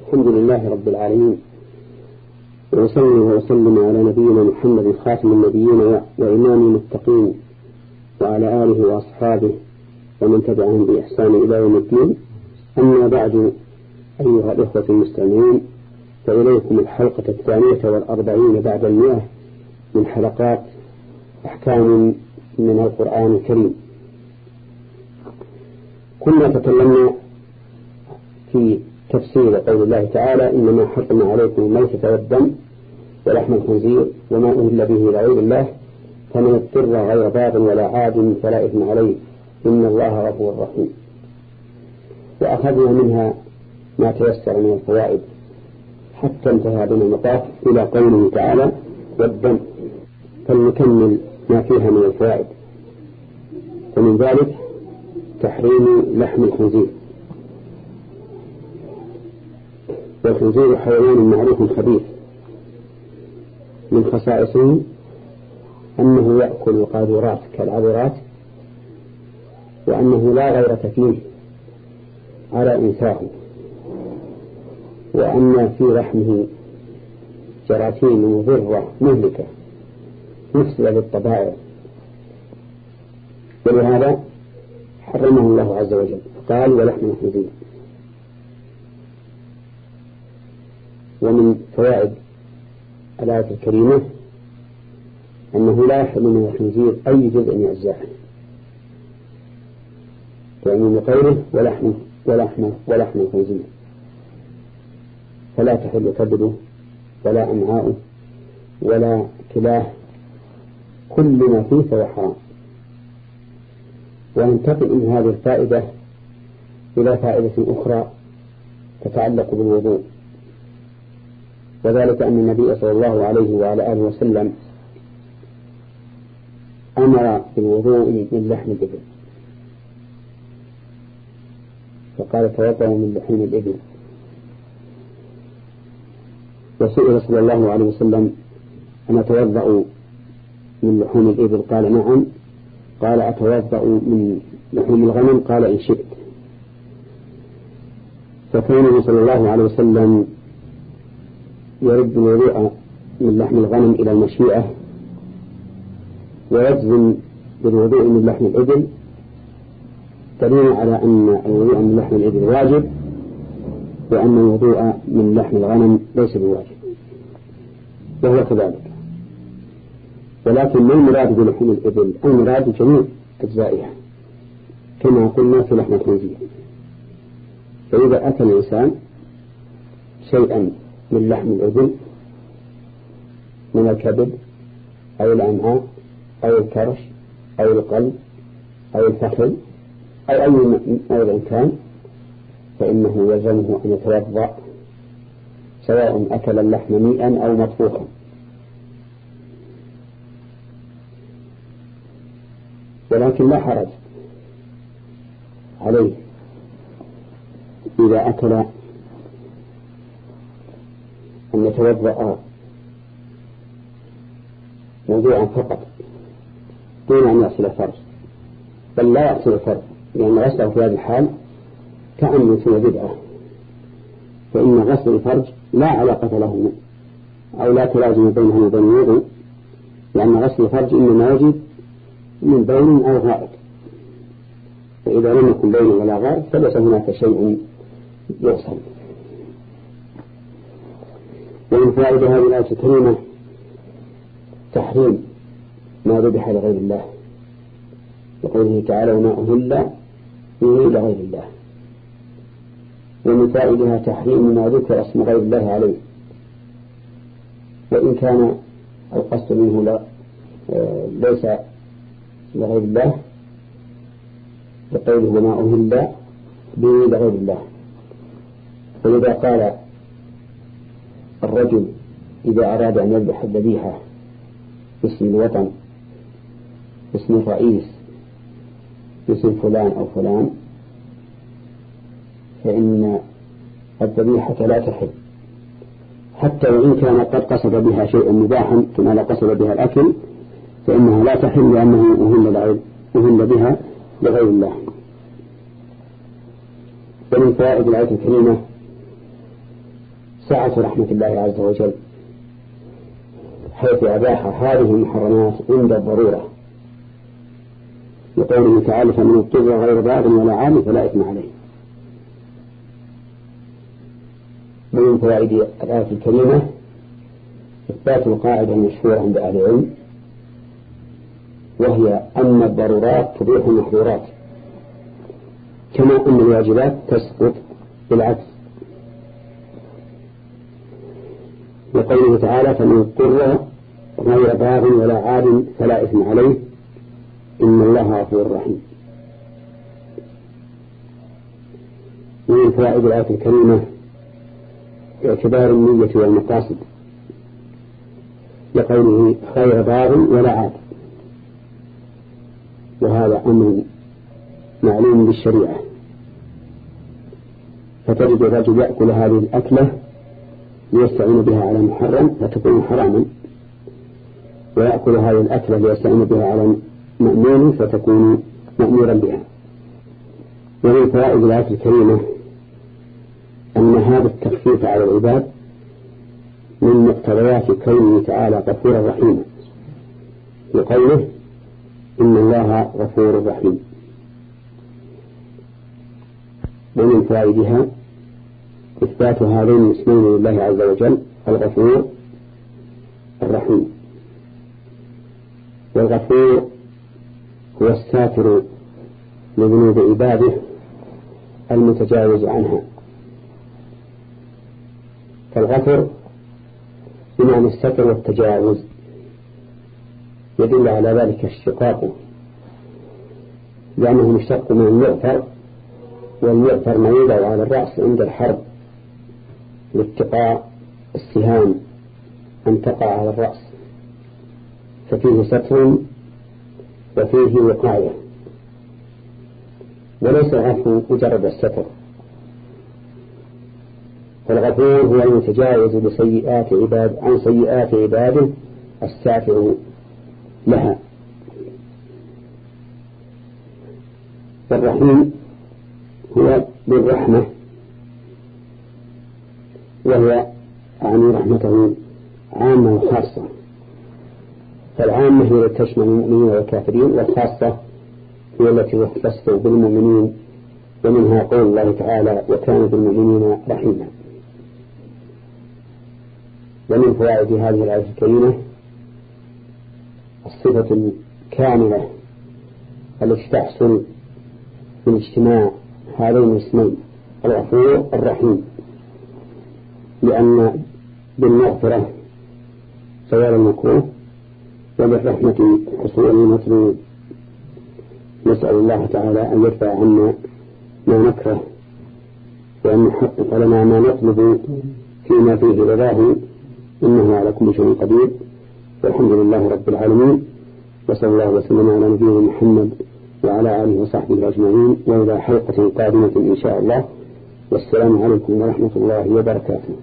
الحمد لله رب العالمين. وأصلي وأسلم على نبينا محمد خاتم النبيين وإمام المتقين وعلى آله وأصحابه ومن تبعهم بإحسان إلى يوم الدين. أما بعد أيها الإخوة المستمعين فإليكم الحلقة الثانية والأربعين بعد المئة من حلقات أحكام من القرآن الكريم. كنا تكلمنا في تفسير قول الله تعالى إنما حرم عليكم الميتة والدم ولحم الخنزير وما أهل به لغير الله فمن اضطر غير باب ولا عاد فلا إثم عليه. إن الله غفور رحيم. وأخذنا منها ما تيسر من الفوائد. حتى انتهى بنا المطاف إلى قوله تعالى والدم فلنكمل ما فيها من الفوائد. ومن ذلك تحريم لحم الخنزير. والخنزير حيوان معروف خبيث من خصائصه أنه يأكل القاذورات كالعذرات وأنه لا غيرة فيه على إنساه وأن في رحمه جراثيم مضرة مهلكة مفسدة للطبائع. ولهذا حرمه الله عز وجل. قال ولحم الخنزير. ومن فوائد الآية الكريمة أنه لا يحل من الخنزير أي جزء من أجزائه كعموم قوله ولحم ولحم ولحم الخنزير. فلا تحل كبده ولا أمعاؤه ولا كلاه كل ما فيه فهو حرام. وينتقل من هذه الفائدة إلى فائدة أخرى تتعلق بالوضوء. وذلك أن النبي صلى الله عليه وعلى آله وسلم أمر بالوضوء من لحم الإبل. فقال توضأوا من لحم الإبل. وسئل صلى الله عليه وسلم أنا أتوضأ من لحوم الإبل؟ قال نعم. قال أتوضأ من لحوم الغنم؟ قال إن شئت. فكان صلى الله عليه وسلم يرد الوضوء من لحم الغنم إلى المشيئة ويجزم بالوضوء من لحم الإبل دليل على أن الوضوء من لحم الإبل واجب وأن الوضوء من لحم الغنم ليس بواجب وهو كذلك. ولكن ما المراد بلحوم الإبل؟ المراد جميع أجزائها كما قلنا في لحم الخنزير. فإذا أكل الإنسان شيئا من لحم الإبل من الكبد أو الأمعاء أو الكرش أو القلب أو الفخذ أو أي موضع كان فإنه يلزمه أن يتوضأ سواء أكل اللحم ميئا أو مطبوخا. ولكن لا حرج عليه إذا أكل أن يتوضأ موضوعا فقط دون أن يغسل الفرج. بل لا يغسل الفرج لأن غسله في هذه الحال تأنس وبدعة فإن غسل الفرج لا علاقة له أو لا تلازم بينه وبين الوضوء لأن غسل الفرج إنما يجب من بين أو غائط فإذا لم يكن بين ولا غائط فليس هناك شيء يغسل. ومن فائدة هذه الآية الكريمة تحريم ما ذبح لغير الله وقوله تعالى وما أهل به لغير الله. ومن فائدها تحريم ما ذكر اسم غير الله عليه. وإن كان القصد منه لا ليس لغير الله بقوله وما أهل به لغير الله. فإذا قال الرجل إذا أراد أن يذبح الذبيحة باسم الوطن باسم الرئيس باسم فلان أو فلان فإن الذبيحة لا تحل. حتى وإن كان قد قصد بها شيئا مباحا كما لا قصد بها الأكل فإنها لا تحل لأنه أهل, أهل بها لغير الله. ومن فوائد الآية الكريمة سعة رحمة الله عز وجل. حيث أباح هذه المحرمات عند الضرورة. لقوله تعالى فمن اضطر غير باغ ولا عام فلا إثم عليه. ومن فوائد الآية الكريمة إثبات القاعدة المشهورة عند أهل العلم وهي أن الضرورات تبيح المحظورات. كما أن الواجبات تسقط بالعكس. وقوله تعالى فمن اضطر غير باغ ولا عاد فلا إثم عليه إن الله غفور رحيم. من فوائد الآية الكريمة اعتبار النية والمقاصد لقوله خير باغ ولا عاد وهذا أمر معلوم بالشريعة. فتجد الرجل يأكل هذه الأكلة ليستعين بها على محرم فتكون حراما. ويأكل هذه الأكلة ليستعين بها على مأمون فتكون مأمورا بها. ومن فوائد الآية الكريمة أن هذا التخفيف على العباد من مقتضيات كونه تعالى غفورا رحيما لقوله إن الله غفور رحيم. ومن فوائدها إثبات هذين الاسمين لله عز وجل الغفور الرحيم. والغفور هو الساتر لذنوب عباده المتجاوز عنها. فالغفر بمعنى الستر والتجاوز يدل على ذلك الشقاق لأنه مشتق من المعفر والمعفر ما يوضع على الرأس عند الحرب. لاتقاء السهام أن تقع على الرأس. ففيه ستر وفيه وقاية. وليس العفو مجرد الستر. فالغفور هو المتجاوز لسيئات عباد عن سيئات عباده السافر لها. والرحيم هو بالرحمة. وهي يعني رحمته عامة وخاصة فالعامة هي التي تشمل المؤمنين والكافرين والخاصة هي التي تختص بالمؤمنين ومنها قول الله تعالى وكان بالمؤمنين رحيما ومن فوائد هذه الآية الكريمة الصفة الكاملة التي تحصل من اجتماع هذين الاسمين الغفور الرحيم. لأن بالمغفرة سوال المكروه وبالرحمة حصول المطلوب نسأل الله تعالى أن يدفع عنا ما نكره وأن يحقق لنا ما نطلب فيما فيه رضاه. إنه على كل شيء قدير. والحمد لله رب العالمين. وصلى الله وسلم على نبينا محمد وعلى آله وصحبه أجمعين. وإلى حلقة قادمة إن شاء الله. والسلام عليكم ورحمة الله وبركاته.